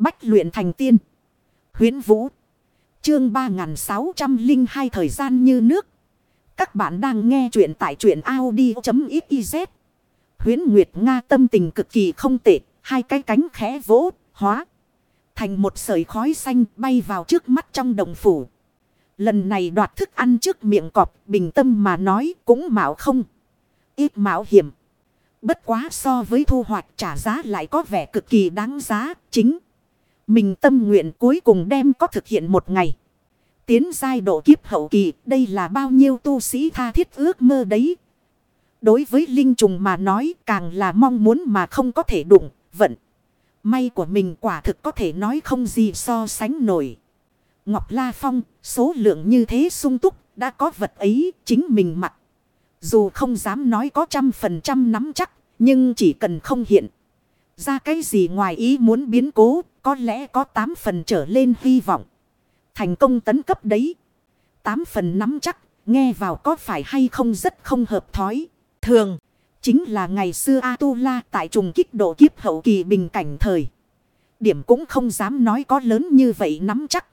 Bách luyện thành tiên. Huyến Vũ. Chương 3602 thời gian như nước. Các bạn đang nghe truyện tại truyện Audi.xyz. Huyến Nguyệt Nga tâm tình cực kỳ không tệ. Hai cái cánh khẽ vỗ, hóa. Thành một sợi khói xanh bay vào trước mắt trong đồng phủ. Lần này đoạt thức ăn trước miệng cọp bình tâm mà nói cũng mạo không. Ít mạo hiểm. Bất quá so với thu hoạch trả giá lại có vẻ cực kỳ đáng giá. Chính. Mình tâm nguyện cuối cùng đem có thực hiện một ngày. Tiến giai độ kiếp hậu kỳ. Đây là bao nhiêu tu sĩ tha thiết ước mơ đấy. Đối với Linh Trùng mà nói càng là mong muốn mà không có thể đụng. Vận. May của mình quả thực có thể nói không gì so sánh nổi. Ngọc La Phong, số lượng như thế sung túc, đã có vật ấy, chính mình mặc. Dù không dám nói có trăm phần trăm nắm chắc, nhưng chỉ cần không hiện. Ra cái gì ngoài ý muốn biến cố, có lẽ có tám phần trở lên hy vọng. Thành công tấn cấp đấy. tám phần nắm chắc, nghe vào có phải hay không rất không hợp thói. Thường, chính là ngày xưa Atula tại trùng kích độ kiếp hậu kỳ bình cảnh thời. Điểm cũng không dám nói có lớn như vậy nắm chắc.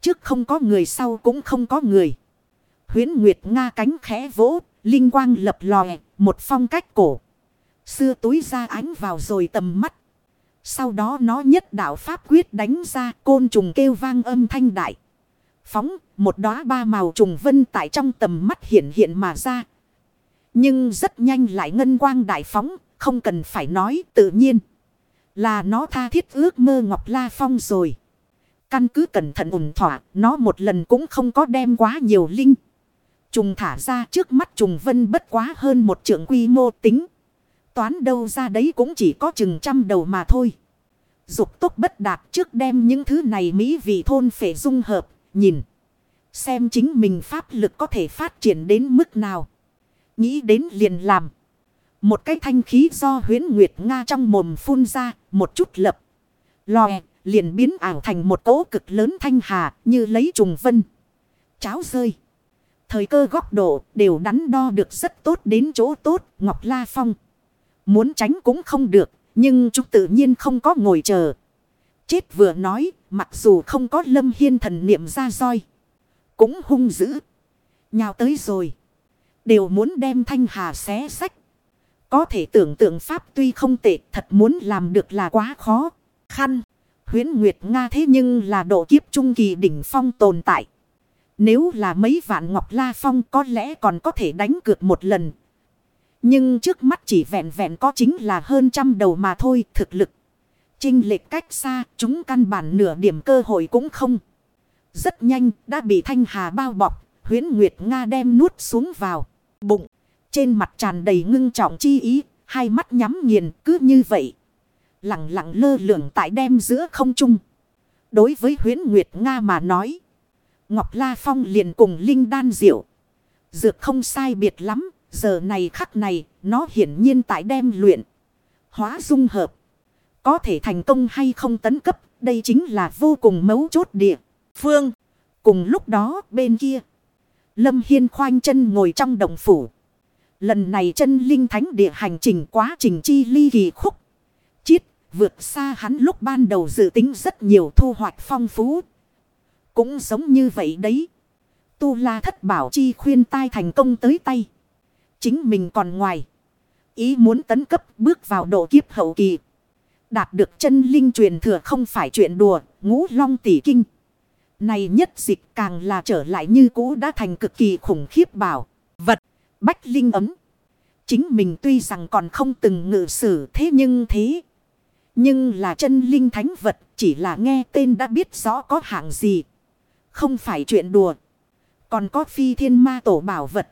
Trước không có người sau cũng không có người. Huyến Nguyệt Nga cánh khẽ vỗ, linh quang lập lòe, một phong cách cổ. Xưa túi ra ánh vào rồi tầm mắt. Sau đó nó nhất đạo pháp quyết đánh ra côn trùng kêu vang âm thanh đại. Phóng một đóa ba màu trùng vân tại trong tầm mắt hiện hiện mà ra. Nhưng rất nhanh lại ngân quang đại phóng, không cần phải nói tự nhiên. Là nó tha thiết ước mơ Ngọc La Phong rồi. Căn cứ cẩn thận ủng thỏa, nó một lần cũng không có đem quá nhiều linh. Trùng thả ra trước mắt trùng vân bất quá hơn một trượng quy mô tính. Toán đâu ra đấy cũng chỉ có chừng trăm đầu mà thôi. Dục tốt bất đạt trước đem những thứ này Mỹ vị thôn phệ dung hợp, nhìn. Xem chính mình pháp lực có thể phát triển đến mức nào. Nghĩ đến liền làm. Một cái thanh khí do huyến Nguyệt Nga trong mồm phun ra, một chút lập. Lòe, liền biến ảo thành một cỗ cực lớn thanh hà như lấy trùng vân. Cháo rơi. Thời cơ góc độ đều đắn đo được rất tốt đến chỗ tốt Ngọc La Phong. Muốn tránh cũng không được, nhưng chúng tự nhiên không có ngồi chờ. Chết vừa nói, mặc dù không có lâm hiên thần niệm ra roi. Cũng hung dữ. Nhào tới rồi. Đều muốn đem thanh hà xé sách. Có thể tưởng tượng pháp tuy không tệ, thật muốn làm được là quá khó. Khăn. Huyến Nguyệt Nga thế nhưng là độ kiếp trung kỳ đỉnh phong tồn tại. Nếu là mấy vạn Ngọc La Phong có lẽ còn có thể đánh cược một lần. Nhưng trước mắt chỉ vẹn vẹn có chính là hơn trăm đầu mà thôi, thực lực. Trinh lệch cách xa, chúng căn bản nửa điểm cơ hội cũng không. Rất nhanh, đã bị Thanh Hà bao bọc. Huyến Nguyệt Nga đem nuốt xuống vào. Bụng. Trên mặt tràn đầy ngưng trọng chi ý. Hai mắt nhắm nghiền, cứ như vậy lặng lặng lơ lửng tại đem giữa không trung. Đối với huyến Nguyệt Nga mà nói. Ngọc La Phong liền cùng Linh Đan Diệu. Dược không sai biệt lắm. Giờ này khắc này, nó hiển nhiên tại đem luyện. Hóa dung hợp. Có thể thành công hay không tấn cấp. Đây chính là vô cùng mấu chốt địa. Phương. Cùng lúc đó, bên kia. Lâm Hiên khoanh chân ngồi trong động phủ. Lần này chân linh thánh địa hành trình quá trình chi ly kỳ khúc. Chiết, Vượt xa hắn lúc ban đầu dự tính rất nhiều thu hoạch phong phú. Cũng giống như vậy đấy. Tu la thất bảo chi khuyên tai thành công tới tay. Chính mình còn ngoài. Ý muốn tấn cấp bước vào độ kiếp hậu kỳ. Đạt được chân linh truyền thừa không phải chuyện đùa, ngũ long tỷ kinh. Này nhất dịch càng là trở lại như cũ đã thành cực kỳ khủng khiếp bảo. Vật, bách linh ấm. Chính mình tuy rằng còn không từng ngự sử thế nhưng thế. Nhưng là chân linh thánh vật chỉ là nghe tên đã biết rõ có hạng gì. Không phải chuyện đùa. Còn có phi thiên ma tổ bảo vật.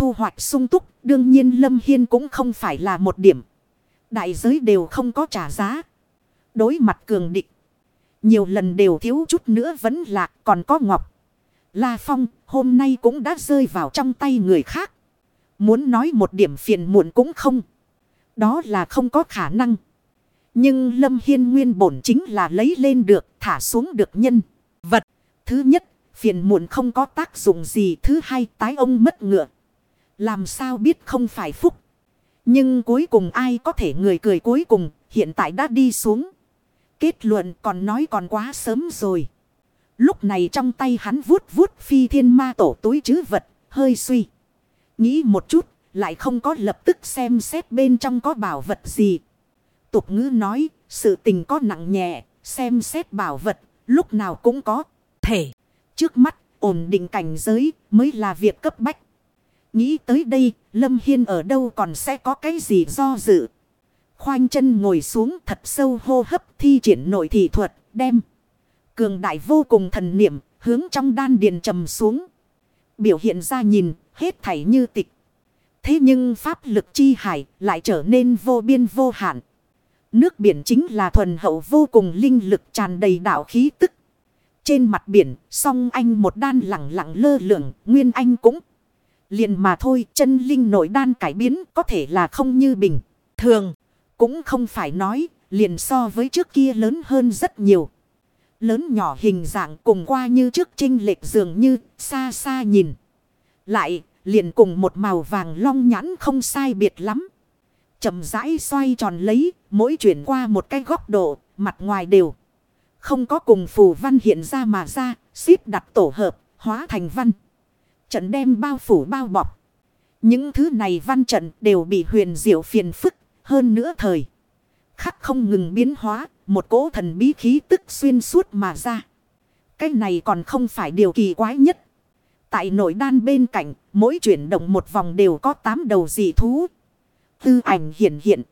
Thu hoạch sung túc đương nhiên Lâm Hiên cũng không phải là một điểm. Đại giới đều không có trả giá. Đối mặt cường địch. Nhiều lần đều thiếu chút nữa vẫn lạc còn có ngọc. La Phong hôm nay cũng đã rơi vào trong tay người khác. Muốn nói một điểm phiền muộn cũng không. Đó là không có khả năng. Nhưng Lâm Hiên nguyên bổn chính là lấy lên được, thả xuống được nhân. Vật. Thứ nhất, phiền muộn không có tác dụng gì. Thứ hai, tái ông mất ngựa. Làm sao biết không phải phúc. Nhưng cuối cùng ai có thể người cười cuối cùng, hiện tại đã đi xuống. Kết luận còn nói còn quá sớm rồi. Lúc này trong tay hắn vuốt vuốt phi thiên ma tổ túi chứ vật, hơi suy. Nghĩ một chút, lại không có lập tức xem xét bên trong có bảo vật gì. Tục ngữ nói, sự tình có nặng nhẹ, xem xét bảo vật, lúc nào cũng có. Thể, trước mắt, ổn định cảnh giới mới là việc cấp bách. Nghĩ tới đây, Lâm Hiên ở đâu còn sẽ có cái gì do dự. Khoanh chân ngồi xuống thật sâu hô hấp thi triển nội thị thuật, đem. Cường đại vô cùng thần niệm, hướng trong đan điền trầm xuống. Biểu hiện ra nhìn, hết thảy như tịch. Thế nhưng pháp lực chi hải lại trở nên vô biên vô hạn. Nước biển chính là thuần hậu vô cùng linh lực tràn đầy đạo khí tức. Trên mặt biển, song anh một đan lặng lặng lơ lửng, nguyên anh cũng liền mà thôi, chân linh nội đan cải biến có thể là không như bình. Thường, cũng không phải nói, liền so với trước kia lớn hơn rất nhiều. Lớn nhỏ hình dạng cùng qua như trước trinh lệch dường như xa xa nhìn. Lại, liền cùng một màu vàng long nhãn không sai biệt lắm. chậm rãi xoay tròn lấy, mỗi chuyển qua một cái góc độ, mặt ngoài đều. Không có cùng phù văn hiện ra mà ra, xếp đặt tổ hợp, hóa thành văn. Trận đem bao phủ bao bọc. Những thứ này văn trận đều bị huyền diệu phiền phức, hơn nữa thời. Khắc không ngừng biến hóa, một cỗ thần bí khí tức xuyên suốt mà ra. Cái này còn không phải điều kỳ quái nhất. Tại nội đan bên cạnh, mỗi chuyển động một vòng đều có tám đầu dị thú. Tư ảnh hiện hiện.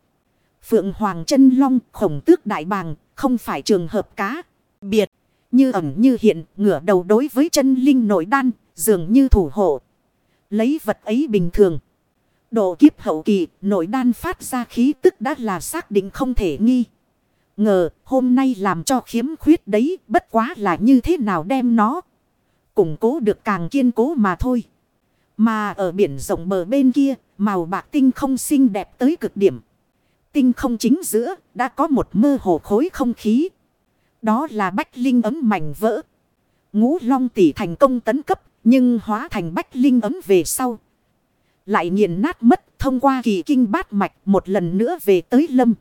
Phượng Hoàng chân Long, khổng tước đại bàng, không phải trường hợp cá. Biệt, như ẩn như hiện, ngửa đầu đối với chân linh nội đan, dường như thủ hộ. Lấy vật ấy bình thường. Độ kiếp hậu kỳ, nội đan phát ra khí tức đã là xác định không thể nghi. Ngờ, hôm nay làm cho khiếm khuyết đấy, bất quá là như thế nào đem nó. Củng cố được càng kiên cố mà thôi. Mà ở biển rộng bờ bên kia, màu bạc tinh không xinh đẹp tới cực điểm. Tinh không chính giữa, đã có một mơ hồ khối không khí. Đó là bách linh ấm mảnh vỡ. Ngũ long tỷ thành công tấn cấp, nhưng hóa thành bách linh ấm về sau. Lại nghiền nát mất thông qua kỳ kinh bát mạch một lần nữa về tới lâm.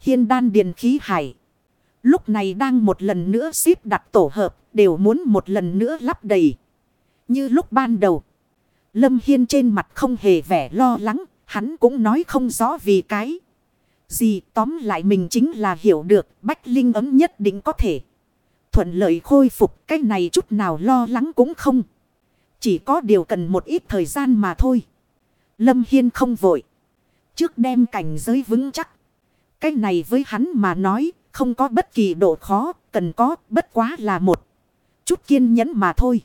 Hiên đan điền khí hải. Lúc này đang một lần nữa xếp đặt tổ hợp, đều muốn một lần nữa lắp đầy. Như lúc ban đầu. Lâm Hiên trên mặt không hề vẻ lo lắng. Hắn cũng nói không rõ vì cái. Gì, tóm lại mình chính là hiểu được Bách Linh ấm nhất định có thể. Thuận lợi khôi phục, cái này chút nào lo lắng cũng không. Chỉ có điều cần một ít thời gian mà thôi. Lâm Hiên không vội. Trước đem cảnh giới vững chắc. Cái này với hắn mà nói, không có bất kỳ độ khó. Cần có, bất quá là một chút kiên nhẫn mà thôi.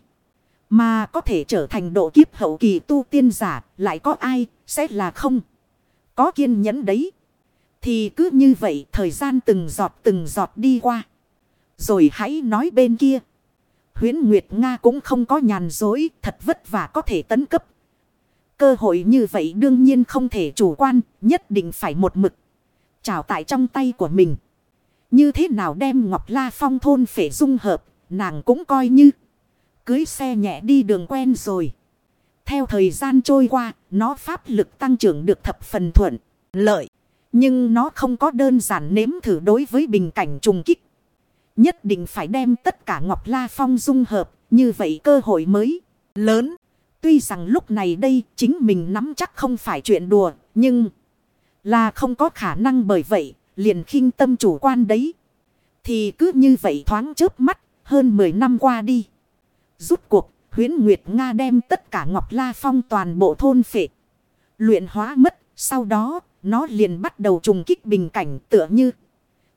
Mà có thể trở thành độ kiếp hậu kỳ tu tiên giả, lại có ai, sẽ là không. Có kiên nhẫn đấy. Thì cứ như vậy, thời gian từng giọt từng giọt đi qua. Rồi hãy nói bên kia. Huyến Nguyệt Nga cũng không có nhàn dối thật vất vả có thể tấn cấp. Cơ hội như vậy đương nhiên không thể chủ quan, nhất định phải một mực. Trào tại trong tay của mình. Như thế nào đem Ngọc La Phong thôn phể dung hợp, nàng cũng coi như. Cưới xe nhẹ đi đường quen rồi. Theo thời gian trôi qua, nó pháp lực tăng trưởng được thập phần thuận, lợi. Nhưng nó không có đơn giản nếm thử đối với bình cảnh trùng kích. Nhất định phải đem tất cả Ngọc La Phong dung hợp, như vậy cơ hội mới lớn. Tuy rằng lúc này đây chính mình nắm chắc không phải chuyện đùa, nhưng là không có khả năng bởi vậy, liền khinh tâm chủ quan đấy. Thì cứ như vậy thoáng chớp mắt, hơn 10 năm qua đi. Rút cuộc, huyến Nguyệt Nga đem tất cả Ngọc La Phong toàn bộ thôn phệ. Luyện hóa mất, sau đó, nó liền bắt đầu trùng kích bình cảnh tựa như.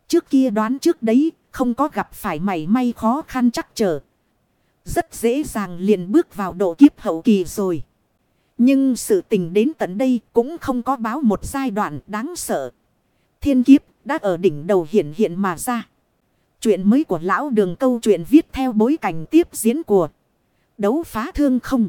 Trước kia đoán trước đấy, không có gặp phải mảy may khó khăn chắc trở. Rất dễ dàng liền bước vào độ kiếp hậu kỳ rồi. Nhưng sự tình đến tận đây cũng không có báo một giai đoạn đáng sợ. Thiên kiếp đã ở đỉnh đầu hiện hiện mà ra. Chuyện mới của lão đường câu chuyện viết theo bối cảnh tiếp diễn của đấu phá thương không.